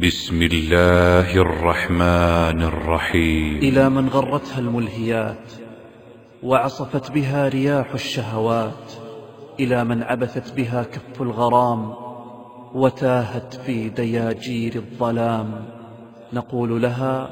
بسم الله الرحمن الرحيم. إلى من غرتها الملهيات وعصفت بها رياح الشهوات إلى من عبثت بها كف الغرام وتاهت في دياجير الظلام. نقول لها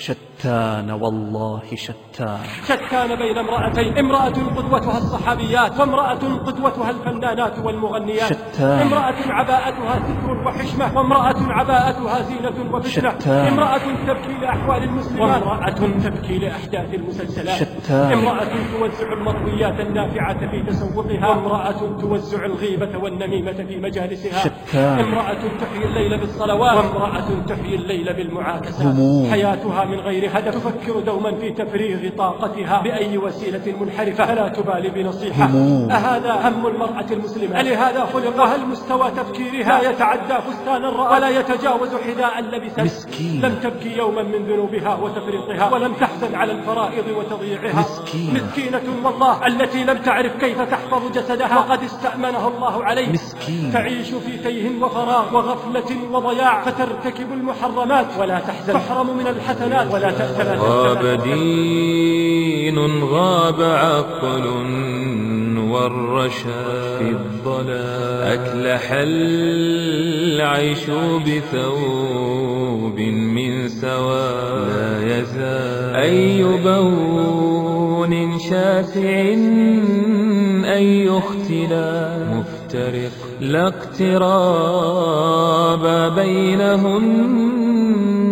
شتان والله شتان شتان بين امرأتين امرأة قدوتها الصحابيات وامرأة قدوتها الفنانات والمغنيات شتان. امرأة عباءتها ستر وحشمة وامرأة عباءتها زينة وفتنة شتان. امرأة تبكي لأحوال المسلمات وامرأة تبكي لأحداث المسلسلات شتان. امرأة توزع المطويات النافعة في تسوقها وامرأة توزع الغيبة والنميمة في مجالسها شتان. امرأة تحيي الليل بالصلوات وامرأة تحيي الليل بالمعاكسات. حياتها من غير هدف تفكر دوما في تفريغ طاقتها بأي وسيلة منحرفة. فلا تبالي بنصيحة. أهذا هم المرأة المسلمة. ألهذا خلق. وهل مستوى تفكيرها؟ لا يتعدى فستان رأى ولا يتجاوز حذاء لبست مسكين. لم تبكي يوما من ذنوبها وتفريطها. ولم تحزن على الفرائض وتضييعها. مسكينة. مسكينة والله التي لم تعرف كيف تحفظ جسدها. وقد استأمنها الله عليه مسكين. تعيش في تيه وفراغ وغفلة وضياع. فترتكب المحرمات. ولا تحزن. تحرم من ولا غاب دين غاب عقل والرشاد. في الضلال. أكلح العيش بثوب من سواد. لا يزال. أي بون شاسع أي اختلاف مفترق. لا اقتراب بينهن.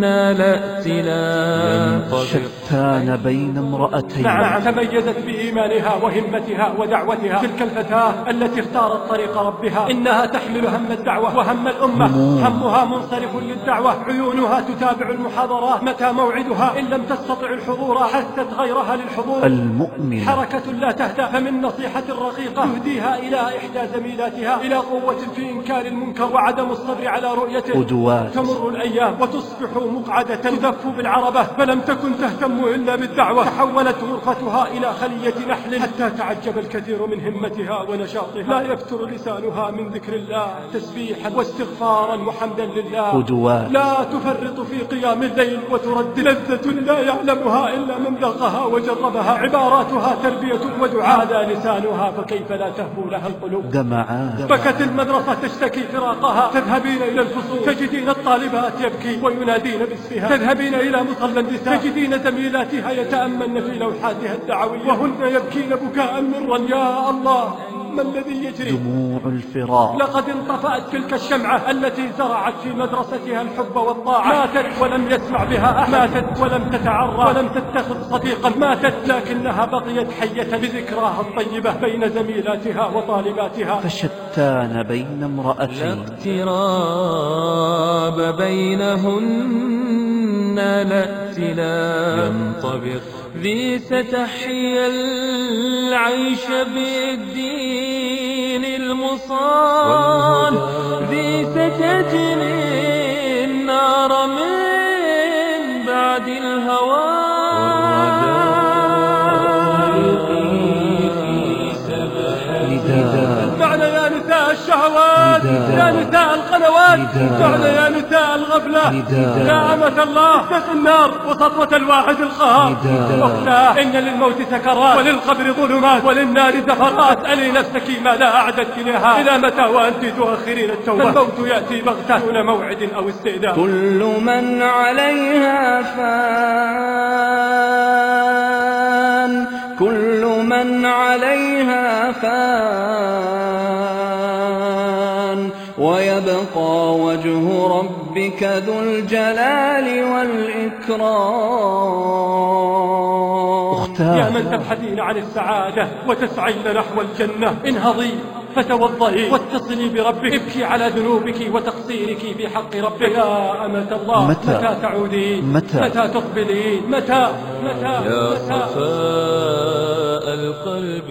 لا ائتلاف شتان بين امرأتين. نعم. تميزت بإيمانها وهمتها ودعوتها. تلك الفتاة التي اختارت طريق ربها. إنها تحمل هم الدعوة وهم الأمة. همها منصرف للدعوة. عيونها تتابع المحاضرات متى موعدها؟ إن لم تستطع الحضور حثت غيرها للحضور. المؤمن حركة لا تهدى فمن نصيحة رقيقة تهديها إلى إحدى زميلاتها إلى قوة في إنكار المنكر وعدم الصبر على رؤيته. قدوات تمر الأيام وتصبح مقعدة تدف بالعربة فلم تكن تهتم إلا بالدعوة. تحولت غرفتها إلى خلية نحل. حتى تعجب الكثير من همتها ونشاطها. لا يفتر لسانها من ذكر الله. تسبيحا واستغفارا وحمدا لله. قدوات لا تفرط في قيام الليل وترد لذة لا يعلمها إلا من ذاقها وجربها. عباراتها تربية ودعاء. هذا لسانها فكيف لا تهفو لها القلوب؟ دمعات بكت المدرسة تشتكي فراقها. تذهبين إلى الفصول. تجدين الطالبات يبكي وينادين باسمها تذهبين إلى مصلى النساء تجدين زميلاتها يتأملن في لوحاتها الدعوية. وهن يبكين بكاء مرا يا الله. ما الذي يجري؟ دموع الفراق. لقد انطفأت تلك الشمعة التي زرعت في مدرستها الحب والطاعة. ماتت ولم يسمع بها أحد. ماتت ولم تتعرى ولم تتخذ صديقا. ماتت. لكنها بقيت حية بذكراها الطيبة بين زميلاتها وطالباتها. فشتان بين لا امرأتين اقتراب بينهن لا ينطبق. ذي ستحيا العيش بالدين المصان. ذي ستجري النار من بعد دعنا يا نساء الشهوات. يا نساء القنوات. دعنا يا نساء الغفلة. يا أمة الله تقي النار وسطوة الواحد القهار. أختاه إن للموت سكرات وللقبر ظلمات وللنار زفرات ألي نفسك ما لا أعددت لها إلى متى وأنت تؤخرين التوبة الموت يأتي بغتة دون موعد أو استئذان كل من عليها فان كل من عليها فان ويبقى وجه ربك ذو الجلال والإكرام. يا أختاه من تبحثين عن السعادة وتسعين نحو الجنة انهضي فتوضئي واتصلي بربك. ابكي على ذنوبك وتقصيرك في حق ربك. يا أمة الله متى؟ متى تعودين متى؟ متى تقبلين متى؟ متى؟ يا متى؟ صفاء القلب